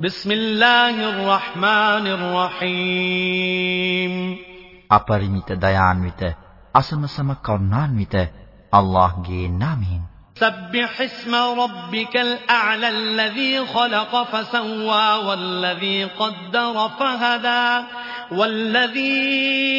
بسم الله الرحمن الرحيم අපරිමිත දයාන්විත අසමසම කරුණාන්විත අල්ලාහ්ගේ නාමයෙන් سبح اسم ربك الأعلى الذي خلق فسوى والذي قدر فهدى والذي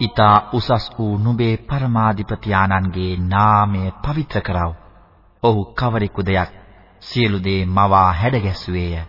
ඉතා උසස් වූ නුඹේ පරමාධිපති ආනන්ගේ නාමය පවිත්‍ර කරව. ඔහු කවරෙකු දෙයක් සියලු දේ මවා හැඩගැසුවේය.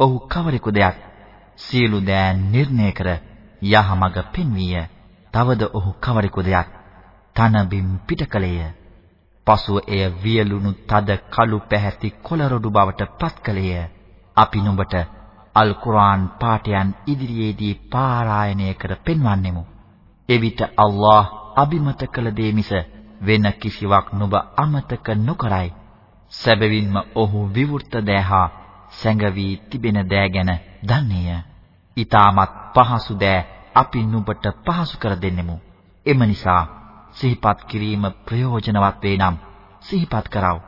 ඔහු කවරෙකු දෙයක් සියලු දෑ නිර්ණය කර යහමඟ පෙන්වීය. තවද ඔහු කවරෙකු දෙයක් තනබිම් පිටකලේය. පසුව එය වියලුණු තද කළු පැහැති කොළ රොඩු බවට පත්කලේය. අපි නුඹට අල් කුර්ආන් පාඨයන් ඉදිරියේදී පාරායනය කර පෙන්වන්නෙමු. එවිට අල්ලාහ් අබිමත කළ දේ මිස වෙන කිසිවක් නුඹ අමතක නොකරයි. සැබවින්ම ඔහු විවෘත දෑහා සැඟවි තිබෙන දෑ ගැන දන්නේය. ඊටමත් පහසු දෑ අපි නුඹට පහසු කර දෙන්නෙමු. එම නිසා සිහිපත් කිරීම ප්‍රයෝජනවත් වේ නම් සිහිපත් කරව.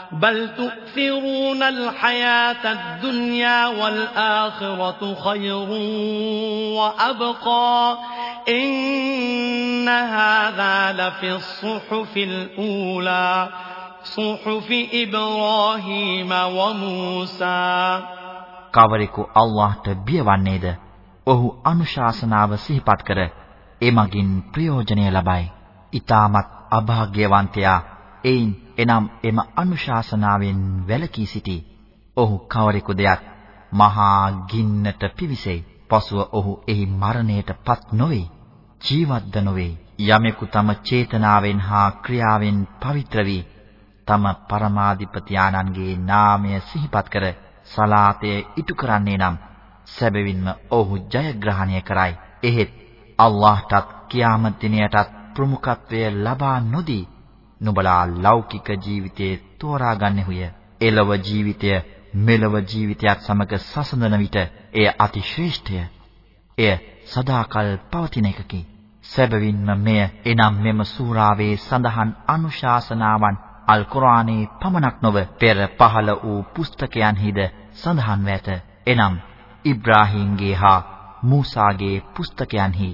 بل تؤثرون الحياة الدنيا والآخرة خير وأبقى إن هذا لفي الصحف الأولى صحف إبراهيم وموسى කවරෙකු අල්ලාහට බියවන්නේද ඔහු අනුශාසනාව සිහිපත් කර එමගින් ප්‍රයෝජනය ලබයි. ඊටමත් අභාග්‍යවන්තයා එයින් එනම් එම අනුශාසනාවෙන් වැළකී සිටි. ඔහු කවරෙකු දෙයක් මහා ගින්නට පිවිසෙයි. පසුව ඔහු එහි මරණයටපත් නොවේ. ජීවත්ද නොවේ. යමෙකු තම චේතනාවෙන් හා ක්‍රියාවෙන් පවිත්‍ර වී තම පරමාධිපති ආනන්ගේ නාමය සිහිපත් කර සලාතය ඉටු කරන්නේ නම් සැබවින්ම ඔහු ජයග්‍රහණය කරයි. එහෙත් අල්ලාහටත් කියාමත් දිනයටත් ප්‍රමුඛත්වය ලබා නොදී නුඹලා ලෞකික ජීවිතයේ තෝරා ගන්නෙහුය. එළව ජීවිතය මෙලව ජීවිතයත් සමග සසඳන විට එය අතිශ්‍රේෂ්ඨය. එය සදාකල් පවතින එකකි. සැබවින්ම මෙය එනම් මෙම සූරාවේ සඳහන් අනුශාසනාවන් අල් කුර්ආනයේ පමණක් නොව පෙර පහළ වූ පුස්තකයන්හිද සඳහන්ව ඇත. එනම් ඉබ්‍රාහීම්ගේ හා මූසාගේ පුස්තකයන්හි